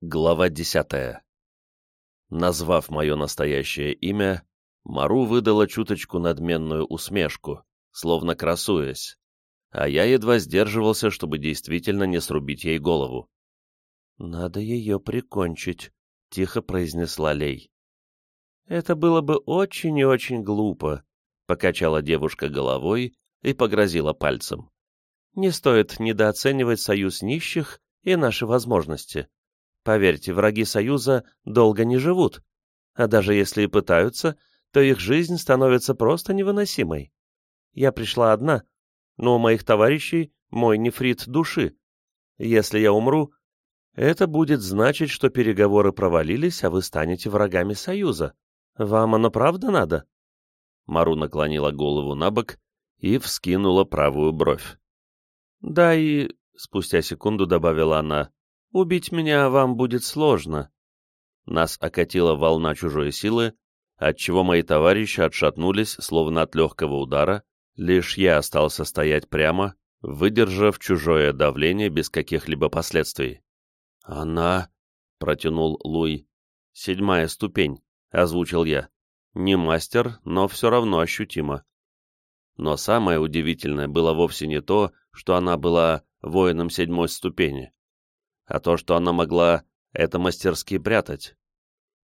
Глава десятая. Назвав мое настоящее имя, Мару выдала чуточку надменную усмешку, словно красуясь, а я едва сдерживался, чтобы действительно не срубить ей голову. «Надо ее прикончить», — тихо произнесла Лей. «Это было бы очень и очень глупо», — покачала девушка головой и погрозила пальцем. «Не стоит недооценивать союз нищих и наши возможности. Поверьте, враги Союза долго не живут, а даже если и пытаются, то их жизнь становится просто невыносимой. Я пришла одна, но у моих товарищей мой нефрит души. Если я умру, это будет значить, что переговоры провалились, а вы станете врагами Союза. Вам оно правда надо?» Мару наклонила голову на бок и вскинула правую бровь. «Да и...» — спустя секунду добавила она. Убить меня вам будет сложно. Нас окатила волна чужой силы, отчего мои товарищи отшатнулись, словно от легкого удара, лишь я остался стоять прямо, выдержав чужое давление без каких-либо последствий. «Она...» — протянул Луи. «Седьмая ступень», — озвучил я. «Не мастер, но все равно ощутимо». Но самое удивительное было вовсе не то, что она была воином седьмой ступени а то, что она могла это мастерски прятать.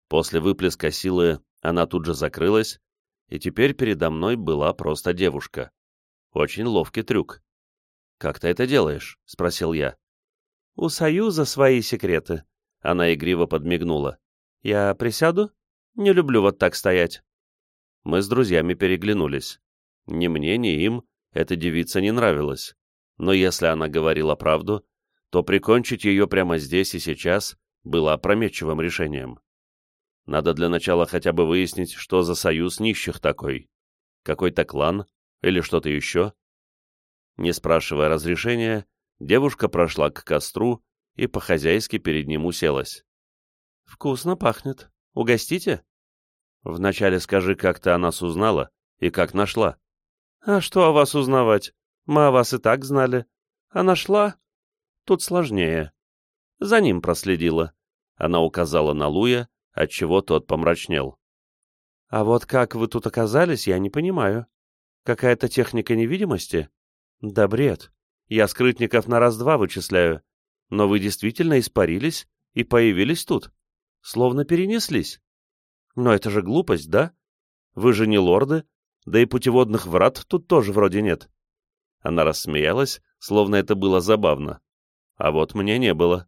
После выплеска силы она тут же закрылась, и теперь передо мной была просто девушка. Очень ловкий трюк. «Как ты это делаешь?» — спросил я. «У Союза свои секреты», — она игриво подмигнула. «Я присяду? Не люблю вот так стоять». Мы с друзьями переглянулись. Ни мне, ни им эта девица не нравилась. Но если она говорила правду, то прикончить ее прямо здесь и сейчас было опрометчивым решением. Надо для начала хотя бы выяснить, что за союз нищих такой. Какой-то клан или что-то еще. Не спрашивая разрешения, девушка прошла к костру и по-хозяйски перед ним уселась. «Вкусно пахнет. Угостите?» «Вначале скажи, как ты о нас узнала и как нашла». «А что о вас узнавать? Мы о вас и так знали. А нашла? Тут сложнее. За ним проследила. Она указала на Луя, отчего тот помрачнел. А вот как вы тут оказались, я не понимаю. Какая-то техника невидимости? Да бред. Я скрытников на раз-два вычисляю. Но вы действительно испарились и появились тут. Словно перенеслись. Но это же глупость, да? Вы же не лорды, да и путеводных врат тут тоже вроде нет. Она рассмеялась, словно это было забавно а вот мне не было.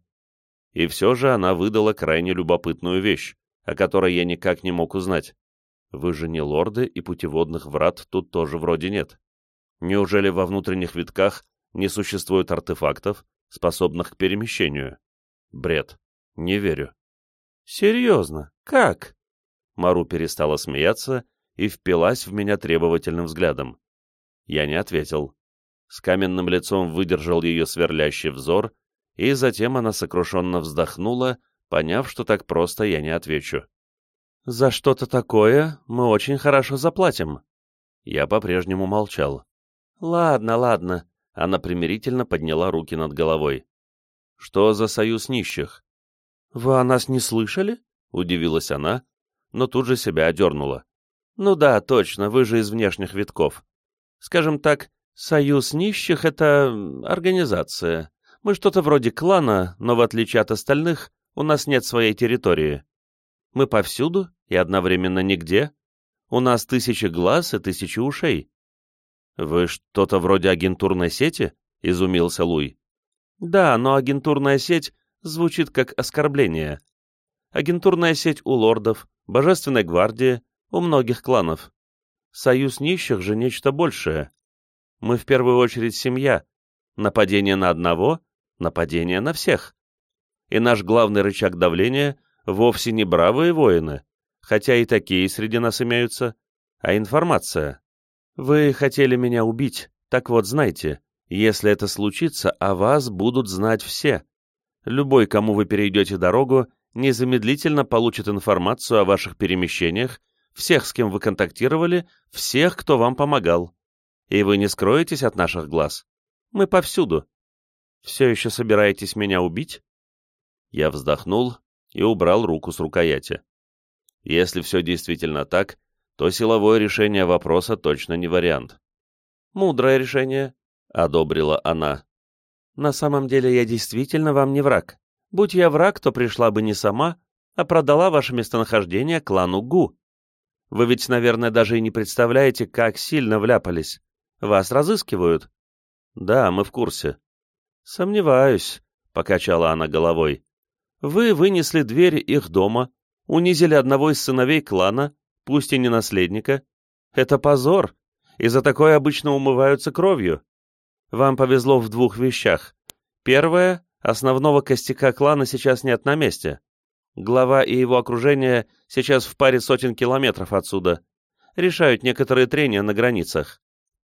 И все же она выдала крайне любопытную вещь, о которой я никак не мог узнать. Вы же не лорды, и путеводных врат тут тоже вроде нет. Неужели во внутренних витках не существует артефактов, способных к перемещению? Бред. Не верю. Серьезно? Как? Мару перестала смеяться и впилась в меня требовательным взглядом. Я не ответил. С каменным лицом выдержал ее сверлящий взор и затем она сокрушенно вздохнула, поняв, что так просто я не отвечу. «За что-то такое мы очень хорошо заплатим». Я по-прежнему молчал. «Ладно, ладно», — она примирительно подняла руки над головой. «Что за союз нищих?» «Вы о нас не слышали?» — удивилась она, но тут же себя одернула. «Ну да, точно, вы же из внешних витков. Скажем так, союз нищих — это организация, мы что-то вроде клана, но в отличие от остальных, у нас нет своей территории. Мы повсюду и одновременно нигде. У нас тысячи глаз и тысячи ушей. Вы что-то вроде агентурной сети? Изумился Луй. Да, но агентурная сеть звучит как оскорбление. Агентурная сеть у лордов, божественной гвардии, у многих кланов. Союз нищих же нечто большее. Мы в первую очередь семья. Нападение на одного нападение на всех. И наш главный рычаг давления вовсе не бравые воины, хотя и такие среди нас имеются, а информация. Вы хотели меня убить, так вот знайте, если это случится, о вас будут знать все. Любой, кому вы перейдете дорогу, незамедлительно получит информацию о ваших перемещениях, всех, с кем вы контактировали, всех, кто вам помогал. И вы не скроетесь от наших глаз. Мы повсюду, все еще собираетесь меня убить?» Я вздохнул и убрал руку с рукояти. Если все действительно так, то силовое решение вопроса точно не вариант. «Мудрое решение», — одобрила она. «На самом деле я действительно вам не враг. Будь я враг, то пришла бы не сама, а продала ваше местонахождение клану Гу. Вы ведь, наверное, даже и не представляете, как сильно вляпались. Вас разыскивают». «Да, мы в курсе». «Сомневаюсь», — покачала она головой. «Вы вынесли дверь их дома, унизили одного из сыновей клана, пусть и не наследника. Это позор, и за такое обычно умываются кровью. Вам повезло в двух вещах. Первое — основного костяка клана сейчас нет на месте. Глава и его окружение сейчас в паре сотен километров отсюда. Решают некоторые трения на границах.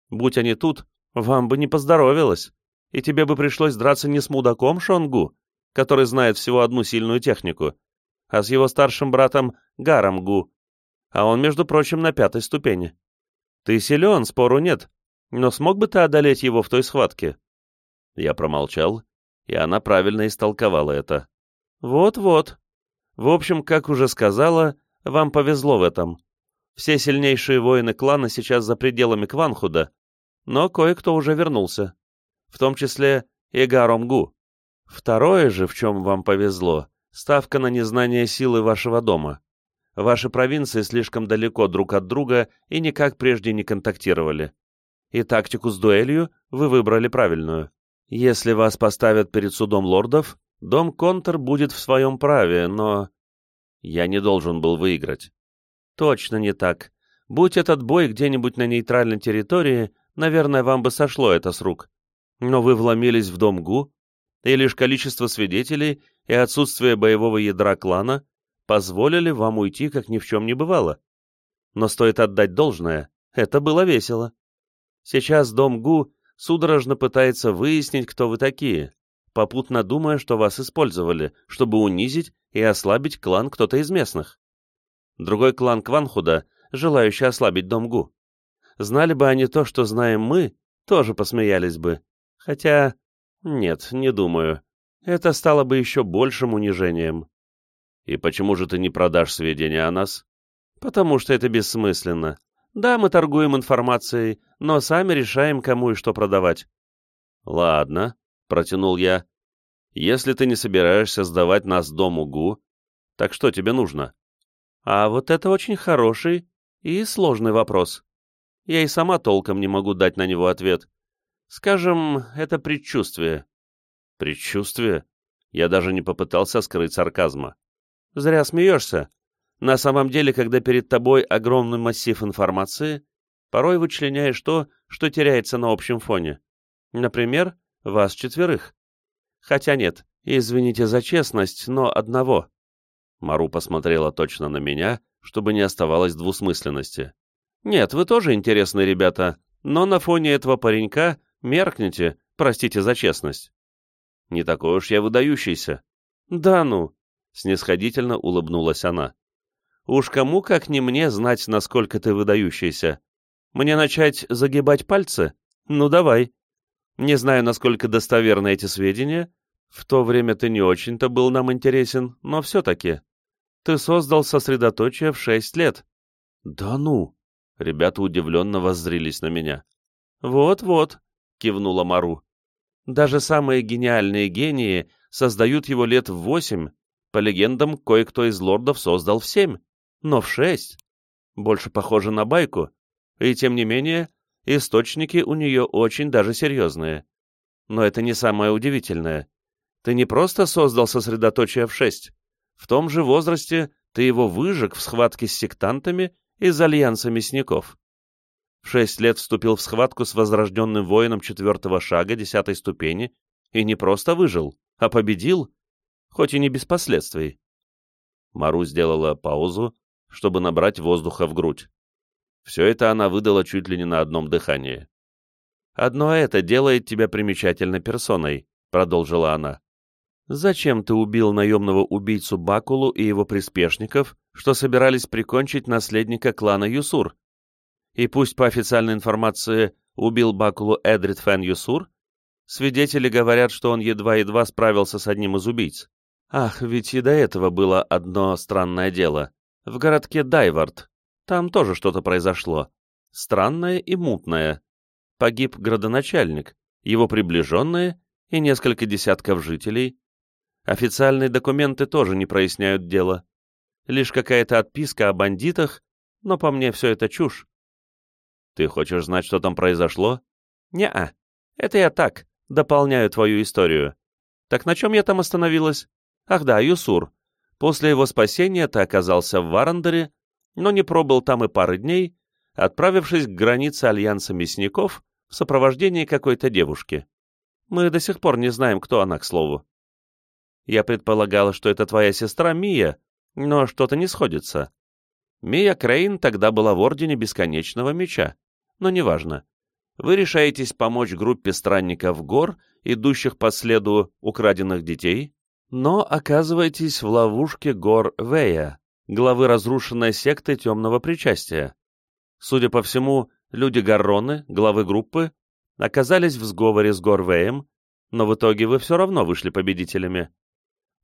Будь они тут, вам бы не поздоровилось, и тебе бы пришлось драться не с мудаком Шонгу, который знает всего одну сильную технику, а с его старшим братом Гаром Гу, а он, между прочим, на пятой ступени. Ты силен, спору нет, но смог бы ты одолеть его в той схватке?» Я промолчал, и она правильно истолковала это. «Вот-вот. В общем, как уже сказала, вам повезло в этом. Все сильнейшие воины клана сейчас за пределами Кванхуда, но кое-кто уже вернулся, в том числе и Гаромгу. Второе же, в чем вам повезло, ставка на незнание силы вашего дома. Ваши провинции слишком далеко друг от друга и никак прежде не контактировали. И тактику с дуэлью вы выбрали правильную. Если вас поставят перед судом лордов, дом Контор будет в своем праве, но... Я не должен был выиграть. Точно не так. Будь этот бой где-нибудь на нейтральной территории, наверное, вам бы сошло это с рук. Но вы вломились в дом Гу, и лишь количество свидетелей и отсутствие боевого ядра клана позволили вам уйти, как ни в чем не бывало. Но стоит отдать должное, это было весело. Сейчас дом Гу судорожно пытается выяснить, кто вы такие, попутно думая, что вас использовали, чтобы унизить и ослабить клан кто-то из местных. Другой клан Кванхуда, желающий ослабить дом Гу. Знали бы они то, что знаем мы, тоже посмеялись бы. Хотя... Нет, не думаю. Это стало бы еще большим унижением. «И почему же ты не продашь сведения о нас?» «Потому что это бессмысленно. Да, мы торгуем информацией, но сами решаем, кому и что продавать». «Ладно», — протянул я. «Если ты не собираешься сдавать нас дому ГУ, так что тебе нужно?» «А вот это очень хороший и сложный вопрос. Я и сама толком не могу дать на него ответ. Скажем, это предчувствие». «Предчувствие?» Я даже не попытался скрыть сарказма. Зря смеешься. На самом деле, когда перед тобой огромный массив информации, порой вычленяешь то, что теряется на общем фоне. Например, вас четверых. Хотя нет, извините за честность, но одного. Мару посмотрела точно на меня, чтобы не оставалось двусмысленности. Нет, вы тоже интересные ребята, но на фоне этого паренька меркнете, простите за честность. Не такой уж я выдающийся. Да ну, снисходительно улыбнулась она. «Уж кому, как не мне, знать, насколько ты выдающийся. Мне начать загибать пальцы? Ну, давай. Не знаю, насколько достоверны эти сведения. В то время ты не очень-то был нам интересен, но все-таки. Ты создал сосредоточие в шесть лет». «Да ну!» Ребята удивленно воззрились на меня. «Вот-вот», — кивнула Мару. «Даже самые гениальные гении создают его лет в восемь, по легендам, кое-кто из лордов создал в семь, но в шесть. Больше похоже на байку. И тем не менее, источники у нее очень даже серьезные. Но это не самое удивительное. Ты не просто создал сосредоточие в шесть. В том же возрасте ты его выжег в схватке с сектантами из альянса мясников. В шесть лет вступил в схватку с возрожденным воином четвертого шага десятой ступени и не просто выжил, а победил, хоть и не без последствий. Мару сделала паузу, чтобы набрать воздуха в грудь. Все это она выдала чуть ли не на одном дыхании. «Одно это делает тебя примечательной персоной», — продолжила она. «Зачем ты убил наемного убийцу Бакулу и его приспешников, что собирались прикончить наследника клана Юсур? И пусть по официальной информации убил Бакулу Эдрид Фен Юсур, свидетели говорят, что он едва-едва справился с одним из убийц. Ах, ведь и до этого было одно странное дело. В городке Дайвард. Там тоже что-то произошло. Странное и мутное. Погиб градоначальник, его приближенные и несколько десятков жителей. Официальные документы тоже не проясняют дело. Лишь какая-то отписка о бандитах, но по мне все это чушь. Ты хочешь знать, что там произошло? Не-а. Это я так, дополняю твою историю. Так на чем я там остановилась? Ах да, Юсур. После его спасения ты оказался в Варандере, но не пробыл там и пары дней, отправившись к границе Альянса Мясников в сопровождении какой-то девушки. Мы до сих пор не знаем, кто она, к слову. Я предполагала, что это твоя сестра Мия, но что-то не сходится. Мия Крейн тогда была в Ордене Бесконечного Меча, но неважно. Вы решаетесь помочь группе странников гор, идущих по следу украденных детей, но оказываетесь в ловушке гор Вея, главы разрушенной секты темного причастия. Судя по всему, люди Гарроны, главы группы, оказались в сговоре с Горвеем, но в итоге вы все равно вышли победителями.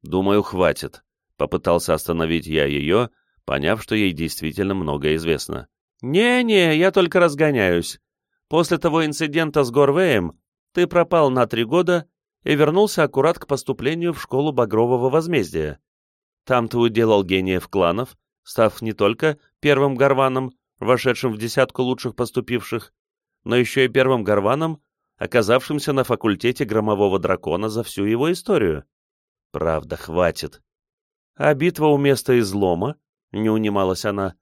Думаю, хватит. Попытался остановить я ее, поняв, что ей действительно много известно. «Не-не, я только разгоняюсь. После того инцидента с Горвеем ты пропал на три года и вернулся аккурат к поступлению в школу Багрового Возмездия. Там ты уделал гениев кланов, став не только первым горваном, вошедшим в десятку лучших поступивших, но еще и первым горваном, оказавшимся на факультете громового дракона за всю его историю. Правда, хватит. А битва у места излома, не унималась она,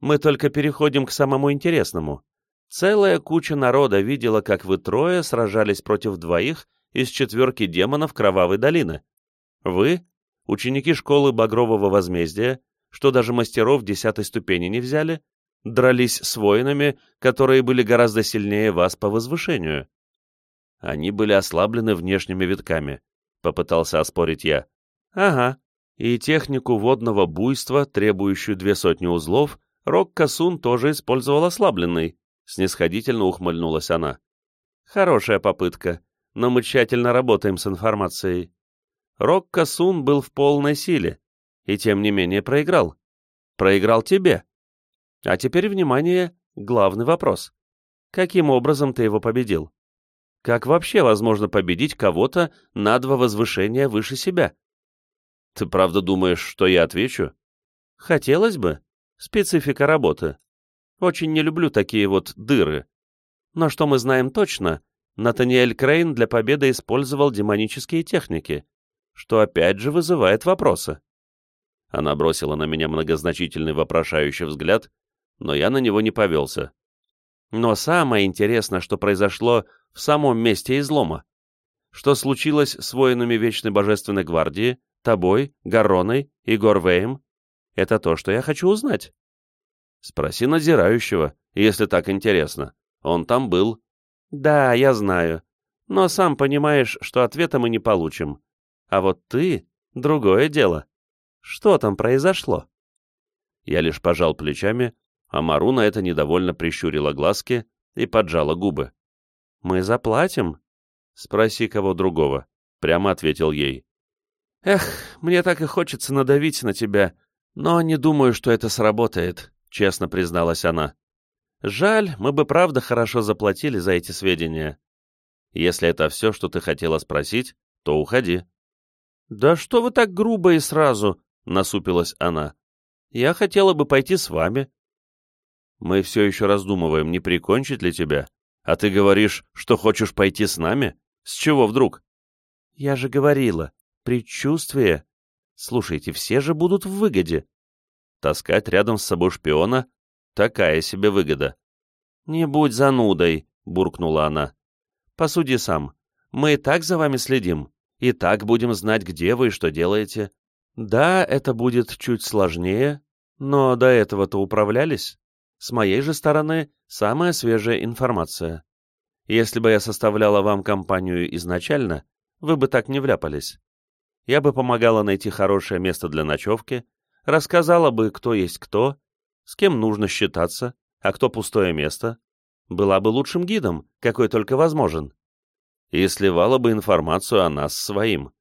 мы только переходим к самому интересному. Целая куча народа видела, как вы трое сражались против двоих из четверки демонов Кровавой долины. Вы, ученики школы Багрового Возмездия, что даже мастеров десятой ступени не взяли, дрались с воинами, которые были гораздо сильнее вас по возвышению. Они были ослаблены внешними витками, — попытался оспорить я. Ага, и технику водного буйства, требующую две сотни узлов, Рок Касун тоже использовал ослабленный, — снисходительно ухмыльнулась она. Хорошая попытка, но мы тщательно работаем с информацией. Рок Касун был в полной силе, и тем не менее проиграл. Проиграл тебе. А теперь, внимание, главный вопрос. Каким образом ты его победил? Как вообще возможно победить кого-то на два возвышения выше себя? Ты правда думаешь, что я отвечу? Хотелось бы. Специфика работы. Очень не люблю такие вот дыры. Но что мы знаем точно, Натаниэль Крейн для победы использовал демонические техники, что опять же вызывает вопросы. Она бросила на меня многозначительный вопрошающий взгляд, но я на него не повелся. Но самое интересное, что произошло в самом месте излома. Что случилось с воинами Вечной Божественной Гвардии, тобой, Гарроной и Горвеем, это то, что я хочу узнать. Спроси надзирающего, если так интересно. Он там был. Да, я знаю. Но сам понимаешь, что ответа мы не получим. А вот ты — другое дело. Что там произошло? Я лишь пожал плечами а Мару на это недовольно прищурила глазки и поджала губы. «Мы заплатим?» «Спроси кого другого», — прямо ответил ей. «Эх, мне так и хочется надавить на тебя, но не думаю, что это сработает», — честно призналась она. «Жаль, мы бы правда хорошо заплатили за эти сведения. Если это все, что ты хотела спросить, то уходи». «Да что вы так грубо и сразу?» — насупилась она. «Я хотела бы пойти с вами, мы все еще раздумываем, не прикончить ли тебя. А ты говоришь, что хочешь пойти с нами? С чего вдруг? Я же говорила, предчувствие. Слушайте, все же будут в выгоде. Таскать рядом с собой шпиона — такая себе выгода. Не будь занудой, буркнула она. Посуди сам. Мы и так за вами следим, и так будем знать, где вы и что делаете. Да, это будет чуть сложнее, но до этого-то управлялись. С моей же стороны, самая свежая информация. Если бы я составляла вам компанию изначально, вы бы так не вляпались. Я бы помогала найти хорошее место для ночевки, рассказала бы, кто есть кто, с кем нужно считаться, а кто пустое место, была бы лучшим гидом, какой только возможен, и сливала бы информацию о нас своим.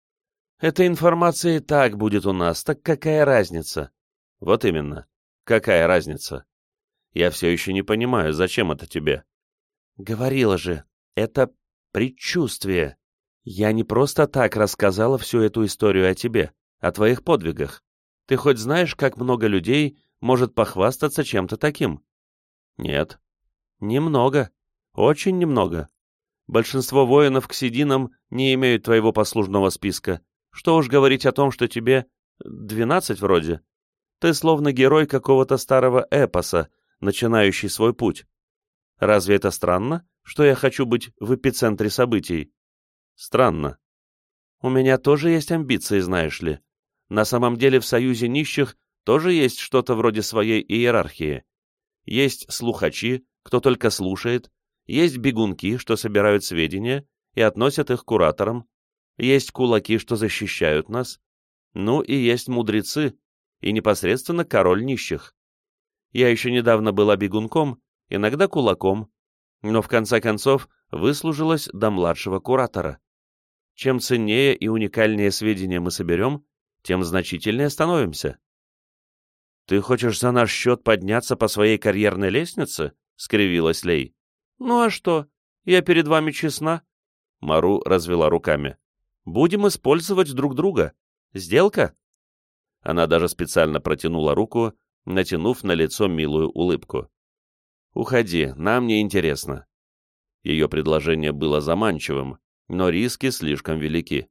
Эта информация и так будет у нас, так какая разница? Вот именно. Какая разница? Я все еще не понимаю, зачем это тебе? Говорила же, это предчувствие. Я не просто так рассказала всю эту историю о тебе, о твоих подвигах. Ты хоть знаешь, как много людей может похвастаться чем-то таким? Нет. Немного. Очень немного. Большинство воинов к сединам не имеют твоего послужного списка. Что уж говорить о том, что тебе двенадцать вроде. Ты словно герой какого-то старого эпоса, начинающий свой путь. Разве это странно, что я хочу быть в эпицентре событий? Странно. У меня тоже есть амбиции, знаешь ли. На самом деле в Союзе нищих тоже есть что-то вроде своей иерархии. Есть слухачи, кто только слушает, есть бегунки, что собирают сведения и относят их кураторам, есть кулаки, что защищают нас, ну и есть мудрецы, и непосредственно король нищих. Я еще недавно была бегунком, иногда кулаком, но в конце концов выслужилась до младшего куратора. Чем ценнее и уникальнее сведения мы соберем, тем значительнее становимся. «Ты хочешь за наш счет подняться по своей карьерной лестнице?» — скривилась Лей. «Ну а что? Я перед вами честна». Мару развела руками. Будем использовать друг друга. Сделка?» Она даже специально протянула руку, натянув на лицо милую улыбку. «Уходи, нам не интересно». Ее предложение было заманчивым, но риски слишком велики.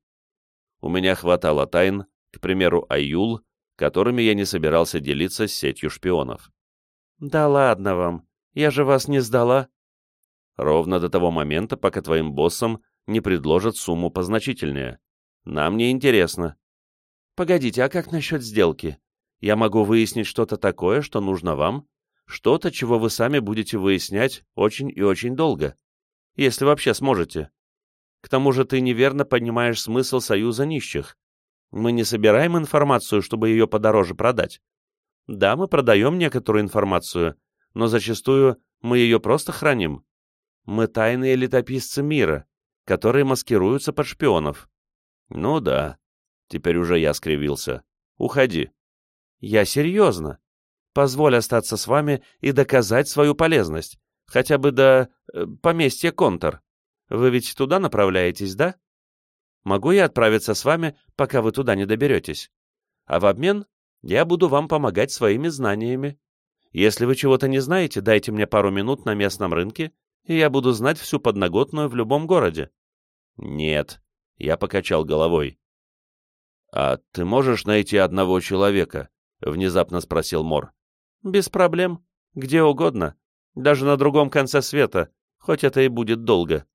У меня хватало тайн, к примеру, Аюл, которыми я не собирался делиться с сетью шпионов. «Да ладно вам, я же вас не сдала». Ровно до того момента, пока твоим боссам не предложат сумму позначительнее. Нам не интересно. Погодите, а как насчет сделки? Я могу выяснить что-то такое, что нужно вам, что-то, чего вы сами будете выяснять очень и очень долго, если вообще сможете. К тому же ты неверно понимаешь смысл союза нищих. Мы не собираем информацию, чтобы ее подороже продать. Да, мы продаем некоторую информацию, но зачастую мы ее просто храним. Мы тайные летописцы мира, которые маскируются под шпионов. Ну да. Теперь уже я скривился. Уходи. Я серьезно. Позволь остаться с вами и доказать свою полезность. Хотя бы до э, поместья Контор. Вы ведь туда направляетесь, да? Могу я отправиться с вами, пока вы туда не доберетесь? А в обмен я буду вам помогать своими знаниями. Если вы чего-то не знаете, дайте мне пару минут на местном рынке, и я буду знать всю подноготную в любом городе. «Нет», — я покачал головой. «А ты можешь найти одного человека?» — внезапно спросил Мор. «Без проблем. Где угодно. Даже на другом конце света, хоть это и будет долго».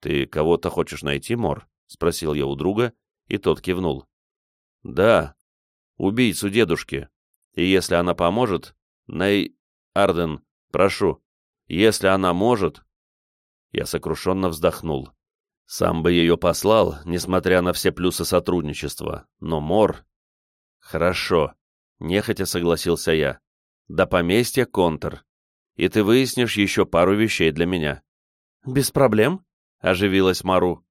«Ты кого-то хочешь найти, Мор?» — спросил я у друга, и тот кивнул. «Да, убийцу дедушки. И если она поможет, Ней... Арден, прошу, если она может...» Я сокрушенно вздохнул. Сам бы ее послал, несмотря на все плюсы сотрудничества, но Мор... Хорошо, нехотя согласился я. До поместья Контр. И ты выяснишь еще пару вещей для меня. Без проблем, оживилась Мару.